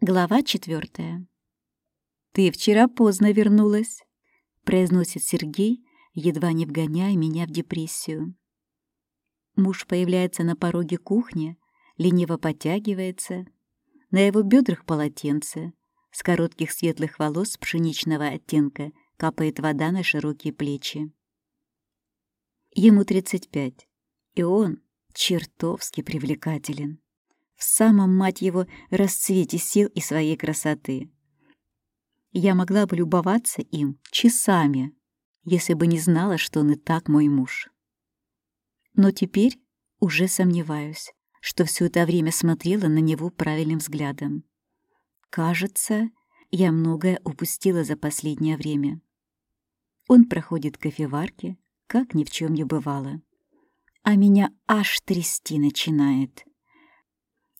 Глава четвертая. «Ты вчера поздно вернулась», — произносит Сергей, едва не вгоняя меня в депрессию. Муж появляется на пороге кухни, лениво подтягивается. На его бедрах полотенце, с коротких светлых волос пшеничного оттенка капает вода на широкие плечи. Ему 35, и он чертовски привлекателен в самом, мать его, расцвете сил и своей красоты. Я могла бы любоваться им часами, если бы не знала, что он и так мой муж. Но теперь уже сомневаюсь, что все это время смотрела на него правильным взглядом. Кажется, я многое упустила за последнее время. Он проходит к кофеварке, как ни в чем не бывало. А меня аж трясти начинает.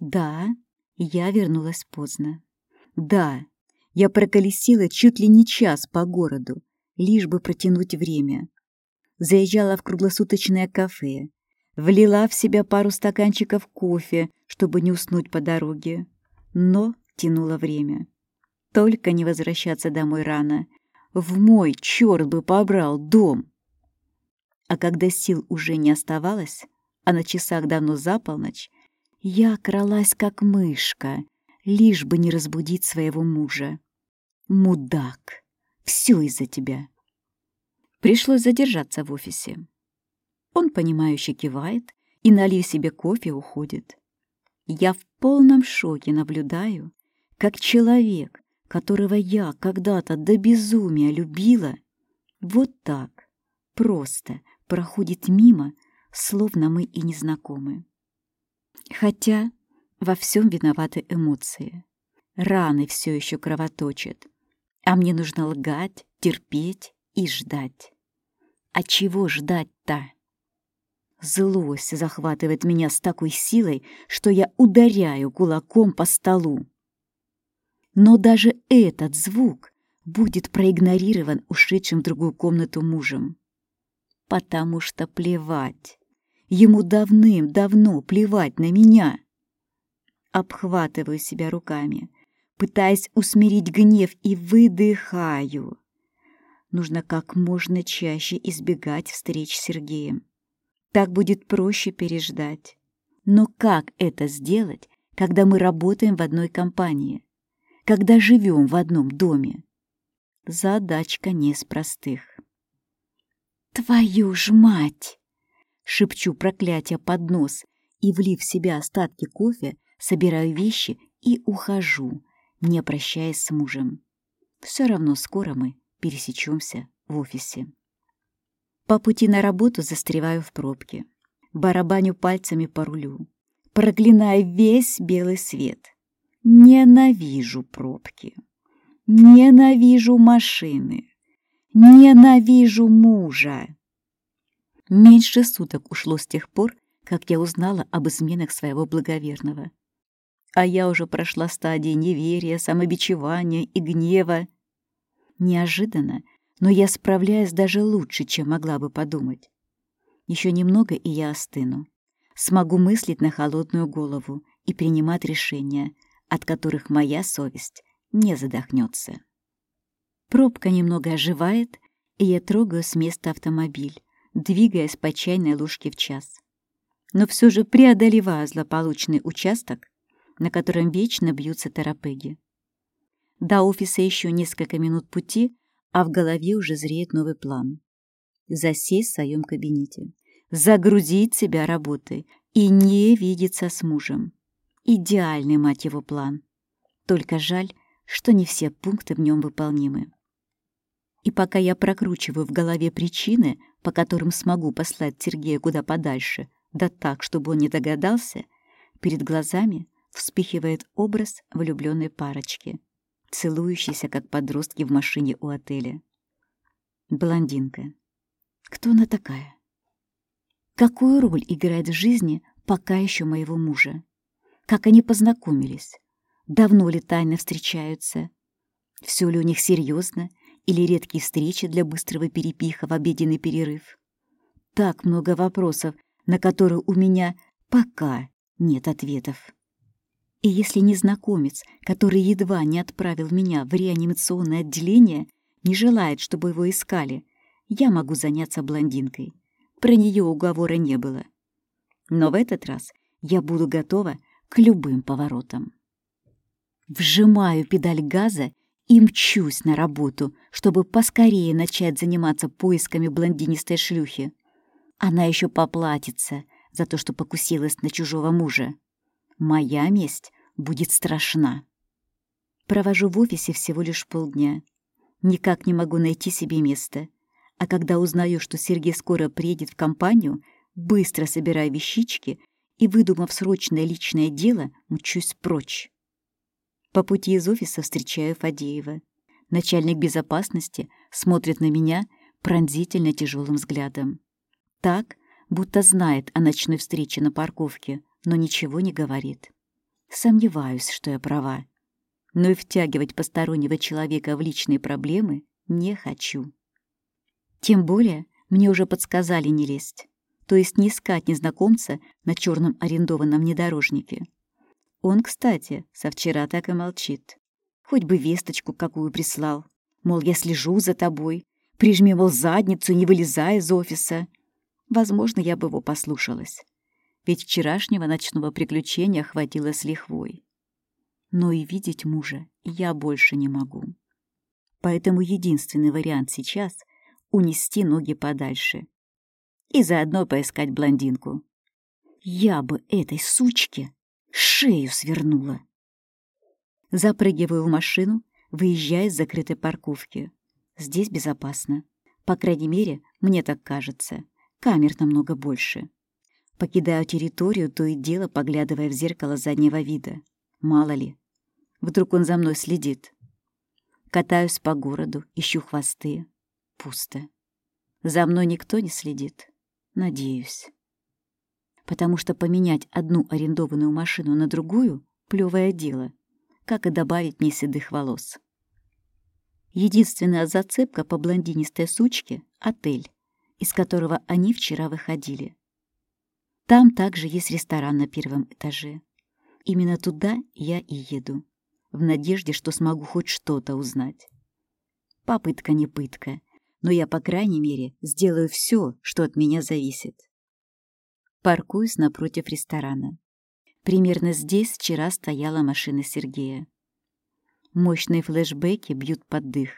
Да, я вернулась поздно. Да, я проколесила чуть ли не час по городу, лишь бы протянуть время. Заезжала в круглосуточное кафе, влила в себя пару стаканчиков кофе, чтобы не уснуть по дороге, но тянула время. Только не возвращаться домой рано. В мой, черт бы побрал, дом. А когда сил уже не оставалось, а на часах давно за полночь, я кралась, как мышка, лишь бы не разбудить своего мужа. Мудак! Все из-за тебя. Пришлось задержаться в офисе. Он, понимающе кивает и, налив себе кофе, уходит. Я в полном шоке наблюдаю, как человек, которого я когда-то до безумия любила, вот так, просто проходит мимо, словно мы и не знакомы. Хотя во всем виноваты эмоции. Раны все еще кровоточат, а мне нужно лгать, терпеть и ждать. А чего ждать-то? Злость захватывает меня с такой силой, что я ударяю кулаком по столу. Но даже этот звук будет проигнорирован ушедшим в другую комнату мужем. Потому что плевать. Ему давным-давно плевать на меня. Обхватываю себя руками, пытаясь усмирить гнев и выдыхаю. Нужно как можно чаще избегать встреч с Сергеем. Так будет проще переждать. Но как это сделать, когда мы работаем в одной компании? Когда живем в одном доме? Задачка не из простых. «Твою ж мать!» Шепчу проклятие под нос и, влив в себя остатки кофе, собираю вещи и ухожу, не прощаясь с мужем. Все равно скоро мы пересечемся в офисе. По пути на работу застреваю в пробке, барабаню пальцами по рулю, проклиная весь белый свет. Ненавижу пробки, ненавижу машины, ненавижу мужа. Меньше суток ушло с тех пор, как я узнала об изменах своего благоверного. А я уже прошла стадии неверия, самобичевания и гнева. Неожиданно, но я справляюсь даже лучше, чем могла бы подумать. Еще немного, и я остыну. Смогу мыслить на холодную голову и принимать решения, от которых моя совесть не задохнется. Пробка немного оживает, и я трогаю с места автомобиль, двигаясь по чайной ложке в час. Но все же преодолеваю злополучный участок, на котором вечно бьются торопыги. До офиса еще несколько минут пути, а в голове уже зреет новый план. Засесть в своем кабинете, загрузить себя работой и не видеться с мужем. Идеальный, мать его, план. Только жаль, что не все пункты в нем выполнимы. И пока я прокручиваю в голове причины, по которым смогу послать Сергея куда подальше, да так, чтобы он не догадался, перед глазами вспыхивает образ влюбленной парочки, целующейся, как подростки в машине у отеля. Блондинка. Кто она такая? Какую роль играет в жизни пока еще моего мужа? Как они познакомились? Давно ли тайно встречаются? Все ли у них серьезно или редкие встречи для быстрого перепиха в обеденный перерыв. Так много вопросов, на которые у меня пока нет ответов. И если незнакомец, который едва не отправил меня в реанимационное отделение, не желает, чтобы его искали, я могу заняться блондинкой. Про нее уговора не было. Но в этот раз я буду готова к любым поворотам. Вжимаю педаль газа и мчусь на работу, чтобы поскорее начать заниматься поисками блондинистой шлюхи. Она еще поплатится за то, что покусилась на чужого мужа. Моя месть будет страшна. Провожу в офисе всего лишь полдня. Никак не могу найти себе места. А когда узнаю, что Сергей скоро приедет в компанию, быстро собираю вещички и, выдумав срочное личное дело, мчусь прочь. По пути из офиса встречаю Фадеева. Начальник безопасности смотрит на меня пронзительно тяжелым взглядом. Так, будто знает о ночной встрече на парковке, но ничего не говорит. Сомневаюсь, что я права. Но и втягивать постороннего человека в личные проблемы не хочу. Тем более мне уже подсказали не лезть, то есть не искать незнакомца на черном арендованном внедорожнике. Он, кстати, со вчера так и молчит. Хоть бы весточку какую прислал. Мол, я слежу за тобой. Прижми, мол, задницу, не вылезай из офиса. Возможно, я бы его послушалась. Ведь вчерашнего ночного приключения хватило с лихвой. Но и видеть мужа я больше не могу. Поэтому единственный вариант сейчас — унести ноги подальше. И заодно поискать блондинку. Я бы этой сучке Шею свернула. Запрыгиваю в машину, выезжая из закрытой парковки. Здесь безопасно. По крайней мере, мне так кажется. Камер намного больше. Покидаю территорию, то и дело поглядывая в зеркало заднего вида. Мало ли. Вдруг он за мной следит. Катаюсь по городу, ищу хвосты. Пусто. За мной никто не следит. Надеюсь потому что поменять одну арендованную машину на другую — плевое дело, как и добавить мне седых волос. Единственная зацепка по блондинистой сучке — отель, из которого они вчера выходили. Там также есть ресторан на первом этаже. Именно туда я и еду, в надежде, что смогу хоть что-то узнать. Попытка не пытка, но я, по крайней мере, сделаю все, что от меня зависит. Паркуюсь напротив ресторана. Примерно здесь вчера стояла машина Сергея. Мощные флешбеки бьют под дых,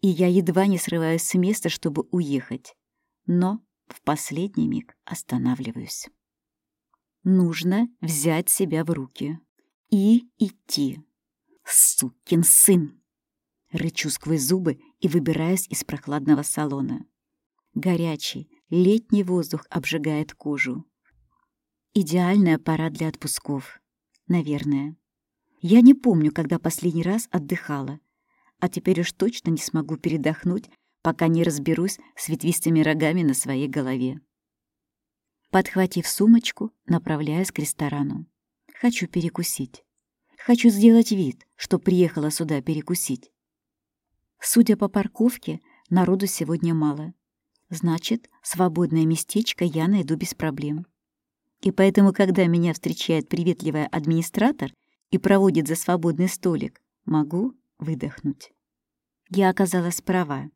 и я едва не срываюсь с места, чтобы уехать. Но в последний миг останавливаюсь. Нужно взять себя в руки и идти. Сукин сын! Рычу сквозь зубы и выбираюсь из прохладного салона. Горячий, летний воздух обжигает кожу. Идеальная пора для отпусков. Наверное. Я не помню, когда последний раз отдыхала, а теперь уж точно не смогу передохнуть, пока не разберусь с ветвистыми рогами на своей голове. Подхватив сумочку, направляюсь к ресторану. Хочу перекусить. Хочу сделать вид, что приехала сюда перекусить. Судя по парковке, народу сегодня мало. Значит, свободное местечко я найду без проблем. И поэтому, когда меня встречает приветливая администратор и проводит за свободный столик, могу выдохнуть. Я оказалась права.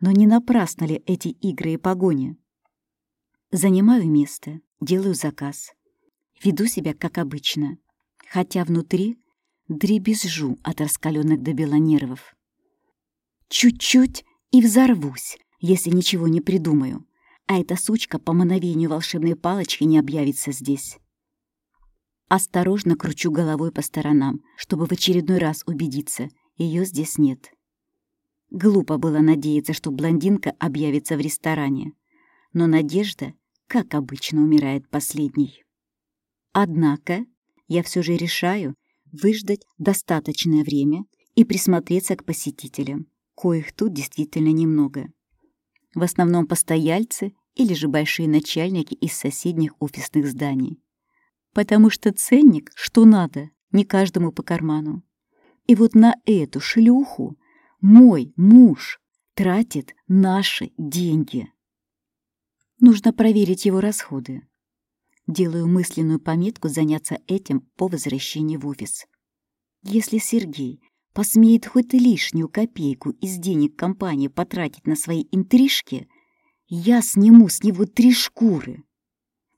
Но не напрасно ли эти игры и погони? Занимаю место, делаю заказ. Веду себя как обычно, хотя внутри дребезжу от раскаленных до бела нервов. Чуть-чуть и взорвусь, если ничего не придумаю а эта сучка по мановению волшебной палочки не объявится здесь. Осторожно кручу головой по сторонам, чтобы в очередной раз убедиться, ее здесь нет. Глупо было надеяться, что блондинка объявится в ресторане. Но надежда, как обычно, умирает последней. Однако я все же решаю выждать достаточное время и присмотреться к посетителям, коих тут действительно немного. В основном постояльцы или же большие начальники из соседних офисных зданий. Потому что ценник, что надо, не каждому по карману. И вот на эту шлюху мой муж тратит наши деньги. Нужно проверить его расходы. Делаю мысленную пометку заняться этим по возвращении в офис. Если Сергей посмеет хоть лишнюю копейку из денег компании потратить на свои интрижки, я сниму с него три шкуры.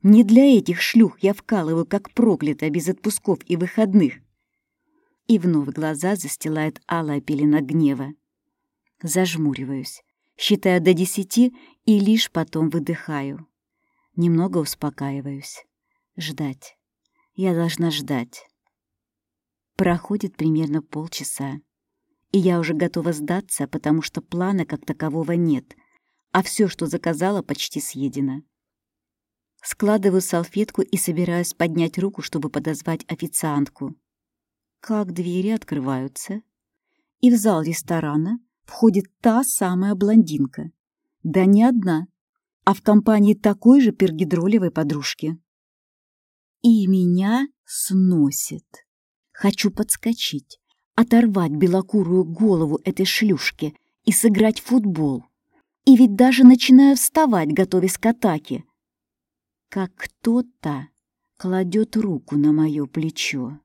Не для этих шлюх я вкалываю, как проклятая, без отпусков и выходных. И вновь глаза застилает алая пелена гнева. Зажмуриваюсь, считаю до десяти и лишь потом выдыхаю. Немного успокаиваюсь. Ждать. Я должна ждать. Проходит примерно полчаса, и я уже готова сдаться, потому что плана как такового нет, а все, что заказала, почти съедено. Складываю салфетку и собираюсь поднять руку, чтобы подозвать официантку. Как двери открываются, и в зал ресторана входит та самая блондинка. Да не одна, а в компании такой же пергидролевой подружки. И меня сносит. Хочу подскочить, оторвать белокурую голову этой шлюшки и сыграть в футбол. И ведь даже начинаю вставать, готовясь к атаке. Как кто-то кладет руку на мое плечо.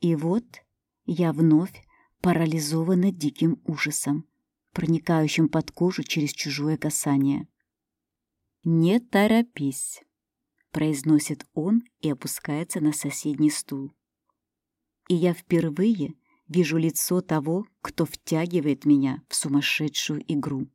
И вот я вновь парализована диким ужасом, проникающим под кожу через чужое касание. «Не торопись», — произносит он и опускается на соседний стул. И я впервые вижу лицо того, кто втягивает меня в сумасшедшую игру.